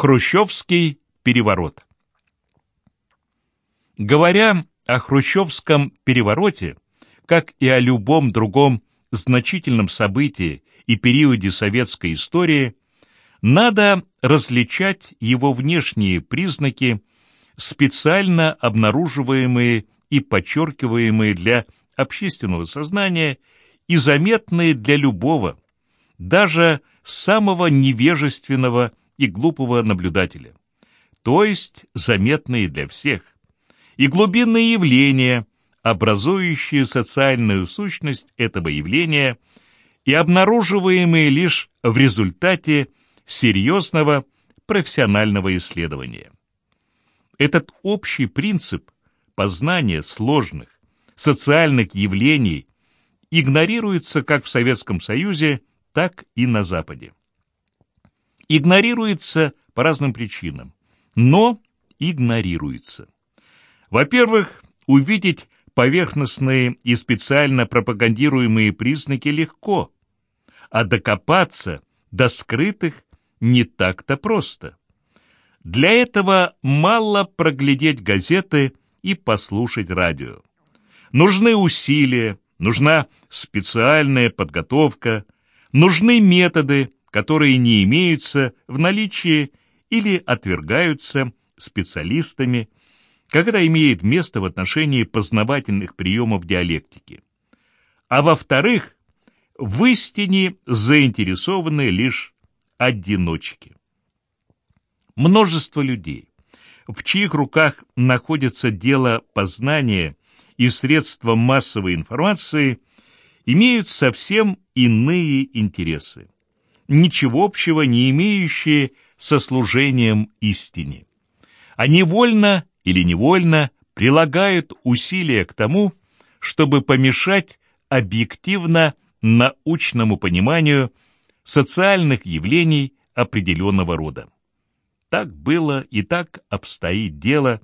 Хрущевский переворот. Говоря о хрущевском перевороте, как и о любом другом значительном событии и периоде советской истории, надо различать его внешние признаки, специально обнаруживаемые и подчеркиваемые для общественного сознания и заметные для любого, даже самого невежественного и глупого наблюдателя, то есть заметные для всех, и глубинные явления, образующие социальную сущность этого явления и обнаруживаемые лишь в результате серьезного профессионального исследования. Этот общий принцип познания сложных социальных явлений игнорируется как в Советском Союзе, так и на Западе. Игнорируется по разным причинам, но игнорируется. Во-первых, увидеть поверхностные и специально пропагандируемые признаки легко, а докопаться до скрытых не так-то просто. Для этого мало проглядеть газеты и послушать радио. Нужны усилия, нужна специальная подготовка, нужны методы, которые не имеются в наличии или отвергаются специалистами, когда имеет место в отношении познавательных приемов диалектики. А во-вторых, в истине заинтересованы лишь одиночки. Множество людей, в чьих руках находится дело познания и средства массовой информации, имеют совсем иные интересы, ничего общего не имеющие со служением истине. Они вольно или невольно прилагают усилия к тому, чтобы помешать объективно научному пониманию социальных явлений определенного рода. Так было и так обстоит дело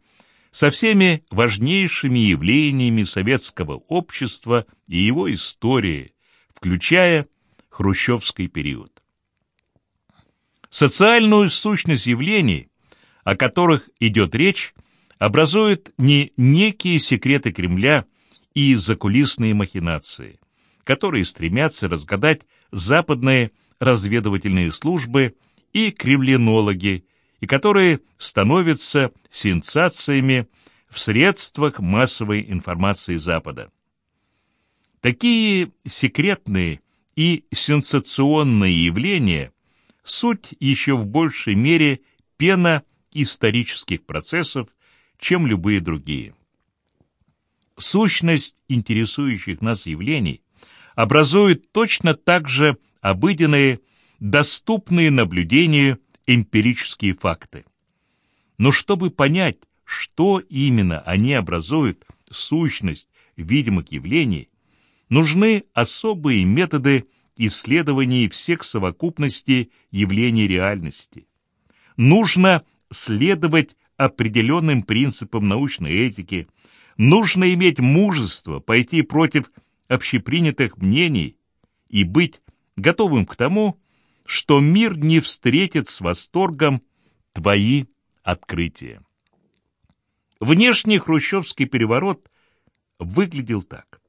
со всеми важнейшими явлениями советского общества и его истории, включая хрущевский период. Социальную сущность явлений, о которых идет речь, образуют не некие секреты Кремля и закулисные махинации, которые стремятся разгадать западные разведывательные службы и кремлинологи, и которые становятся сенсациями в средствах массовой информации Запада. Такие секретные и сенсационные явления – суть еще в большей мере пена исторических процессов, чем любые другие. Сущность интересующих нас явлений образует точно так же обыденные, доступные наблюдению эмпирические факты. Но чтобы понять, что именно они образуют сущность видимых явлений, нужны особые методы исследований всех совокупностей явлений реальности. Нужно следовать определенным принципам научной этики, нужно иметь мужество пойти против общепринятых мнений и быть готовым к тому, что мир не встретит с восторгом твои открытия. Внешний хрущевский переворот выглядел так.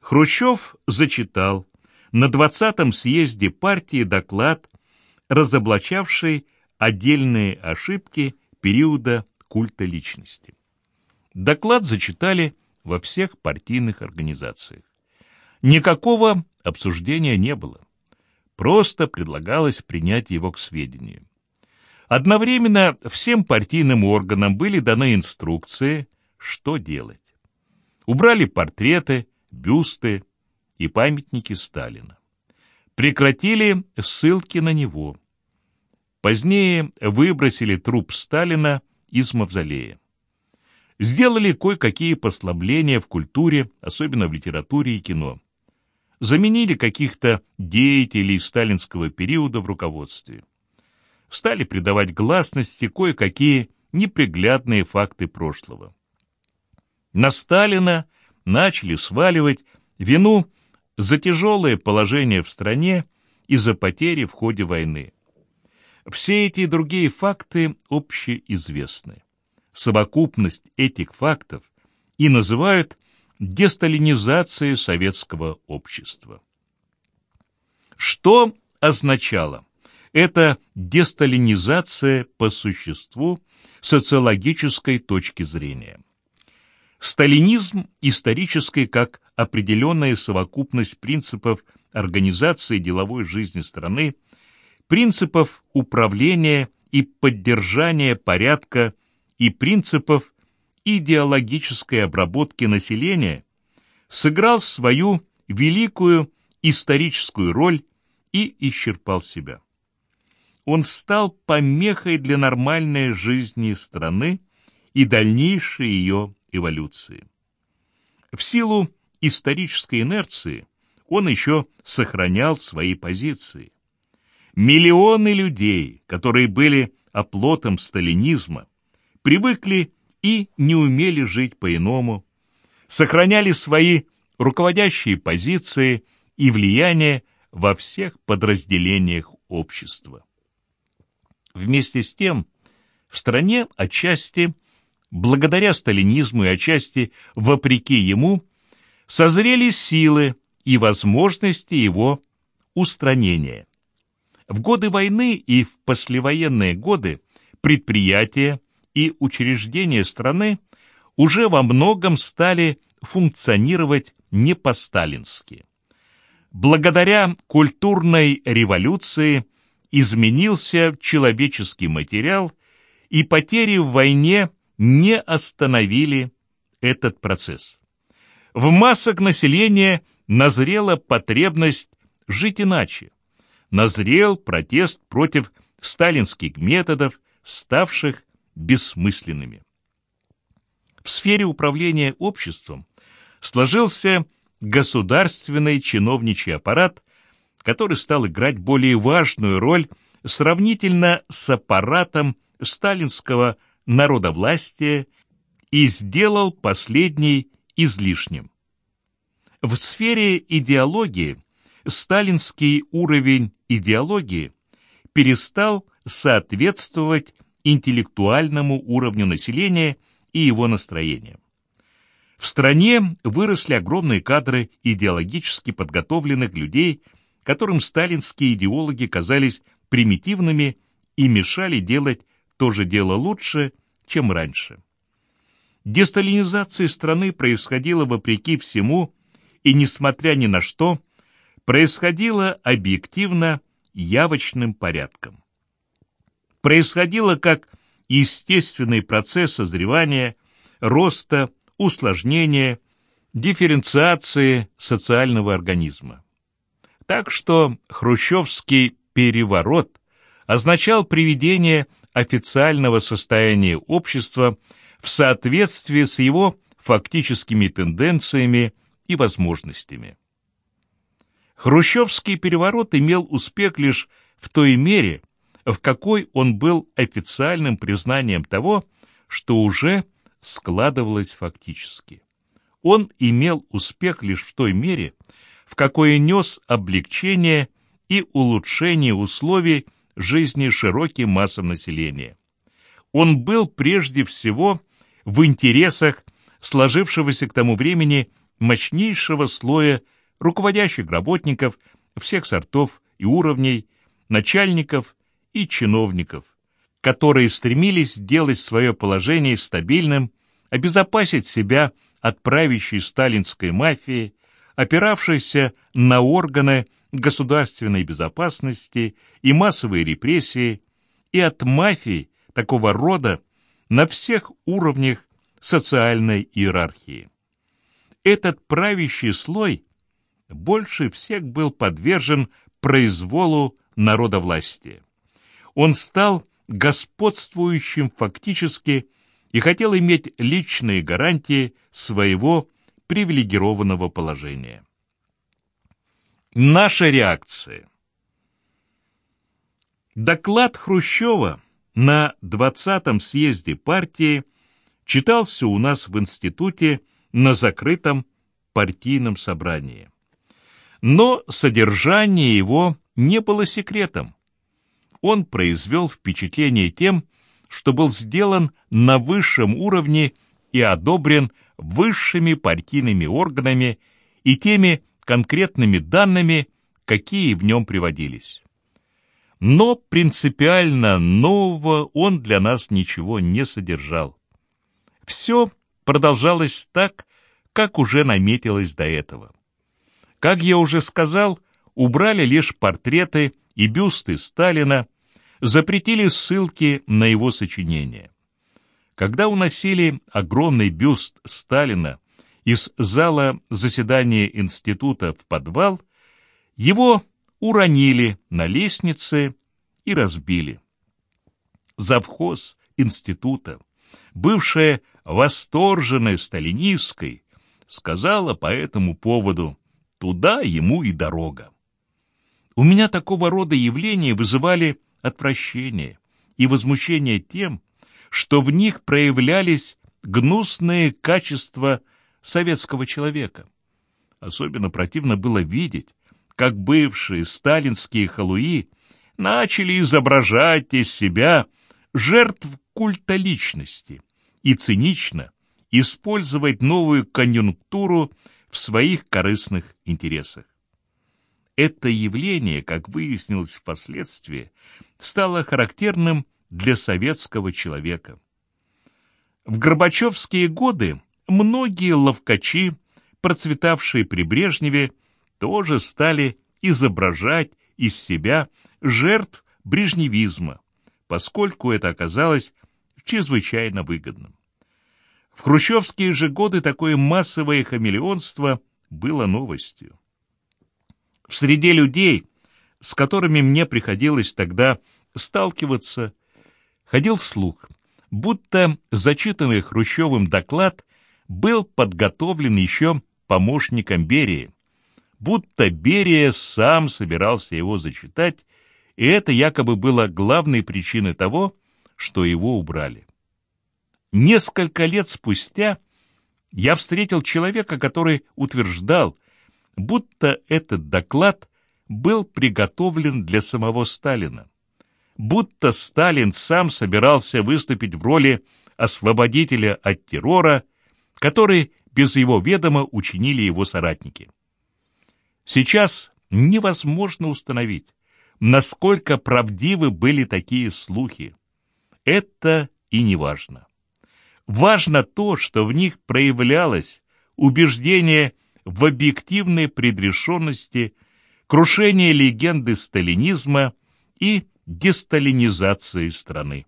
Хрущев зачитал на 20-м съезде партии доклад, разоблачавший отдельные ошибки периода культа личности. Доклад зачитали во всех партийных организациях. Никакого обсуждения не было. Просто предлагалось принять его к сведению. Одновременно всем партийным органам были даны инструкции, что делать. Убрали портреты, бюсты и памятники Сталина. Прекратили ссылки на него. Позднее выбросили труп Сталина из мавзолея. Сделали кое-какие послабления в культуре, особенно в литературе и кино заменили каких-то деятелей сталинского периода в руководстве. Стали придавать гласности кое-какие неприглядные факты прошлого. На Сталина начали сваливать вину за тяжелое положение в стране и за потери в ходе войны. Все эти другие факты общеизвестны. Совокупность этих фактов и называют десталинизацией советского общества. Что означало эта десталинизация по существу социологической точки зрения? Сталинизм исторический как определенная совокупность принципов организации деловой жизни страны, принципов управления и поддержания порядка и принципов идеологической обработки населения, сыграл свою великую историческую роль и исчерпал себя. Он стал помехой для нормальной жизни страны и дальнейшей ее эволюции. В силу исторической инерции он еще сохранял свои позиции. Миллионы людей, которые были оплотом сталинизма, привыкли и не умели жить по-иному, сохраняли свои руководящие позиции и влияние во всех подразделениях общества. Вместе с тем, в стране отчасти благодаря сталинизму и отчасти вопреки ему, созрели силы и возможности его устранения. В годы войны и в послевоенные годы предприятия и учреждения страны уже во многом стали функционировать не по-сталински. Благодаря культурной революции изменился человеческий материал, и потери в войне – не остановили этот процесс. В массах населения назрела потребность жить иначе. Назрел протест против сталинских методов, ставших бессмысленными. В сфере управления обществом сложился государственный чиновничий аппарат, который стал играть более важную роль сравнительно с аппаратом сталинского народовластия и сделал последний излишним. В сфере идеологии сталинский уровень идеологии перестал соответствовать интеллектуальному уровню населения и его настроениям. В стране выросли огромные кадры идеологически подготовленных людей, которым сталинские идеологи казались примитивными и мешали делать то же дело лучше, чем раньше. Десталинизация страны происходила вопреки всему и, несмотря ни на что, происходила объективно явочным порядком. Происходило как естественный процесс созревания, роста, усложнения, дифференциации социального организма. Так что хрущевский переворот означал приведение официального состояния общества в соответствии с его фактическими тенденциями и возможностями. Хрущевский переворот имел успех лишь в той мере, в какой он был официальным признанием того, что уже складывалось фактически. Он имел успех лишь в той мере, в какой нес облегчение и улучшение условий жизни широким массам населения. Он был прежде всего в интересах сложившегося к тому времени мощнейшего слоя руководящих работников всех сортов и уровней, начальников и чиновников, которые стремились сделать свое положение стабильным, обезопасить себя от правящей сталинской мафии, опиравшейся на органы государственной безопасности и массовые репрессии, и от мафии такого рода на всех уровнях социальной иерархии. Этот правящий слой больше всех был подвержен произволу народовластия. Он стал господствующим фактически и хотел иметь личные гарантии своего привилегированного положения. Наша реакция. Доклад Хрущева на 20-м съезде партии читался у нас в институте на закрытом партийном собрании. Но содержание его не было секретом. он произвел впечатление тем, что был сделан на высшем уровне и одобрен высшими партийными органами и теми конкретными данными, какие в нем приводились. Но принципиально нового он для нас ничего не содержал. Все продолжалось так, как уже наметилось до этого. Как я уже сказал, убрали лишь портреты и бюсты Сталина, запретили ссылки на его сочинения. Когда уносили огромный бюст Сталина из зала заседания института в подвал, его уронили на лестнице и разбили. Завхоз института, бывшая восторженная сталинистской, сказала по этому поводу «туда ему и дорога». У меня такого рода явления вызывали отвращение и возмущение тем, что в них проявлялись гнусные качества советского человека. Особенно противно было видеть, как бывшие сталинские халуи начали изображать из себя жертв культа личности и цинично использовать новую конъюнктуру в своих корыстных интересах. Это явление, как выяснилось впоследствии, стало характерным для советского человека. В Горбачевские годы многие ловкачи, процветавшие при Брежневе, тоже стали изображать из себя жертв брежневизма, поскольку это оказалось чрезвычайно выгодным. В хрущевские же годы такое массовое хамелеонство было новостью. В среде людей, с которыми мне приходилось тогда сталкиваться, ходил слух, будто зачитанный Хрущевым доклад был подготовлен еще помощником Берии, будто Берия сам собирался его зачитать, и это якобы было главной причиной того, что его убрали. Несколько лет спустя я встретил человека, который утверждал, будто этот доклад был приготовлен для самого Сталина, будто Сталин сам собирался выступить в роли освободителя от террора, который без его ведома учинили его соратники. Сейчас невозможно установить, насколько правдивы были такие слухи. Это и не важно. Важно то, что в них проявлялось убеждение в объективной предрешенности, крушение легенды сталинизма и десталинизации страны.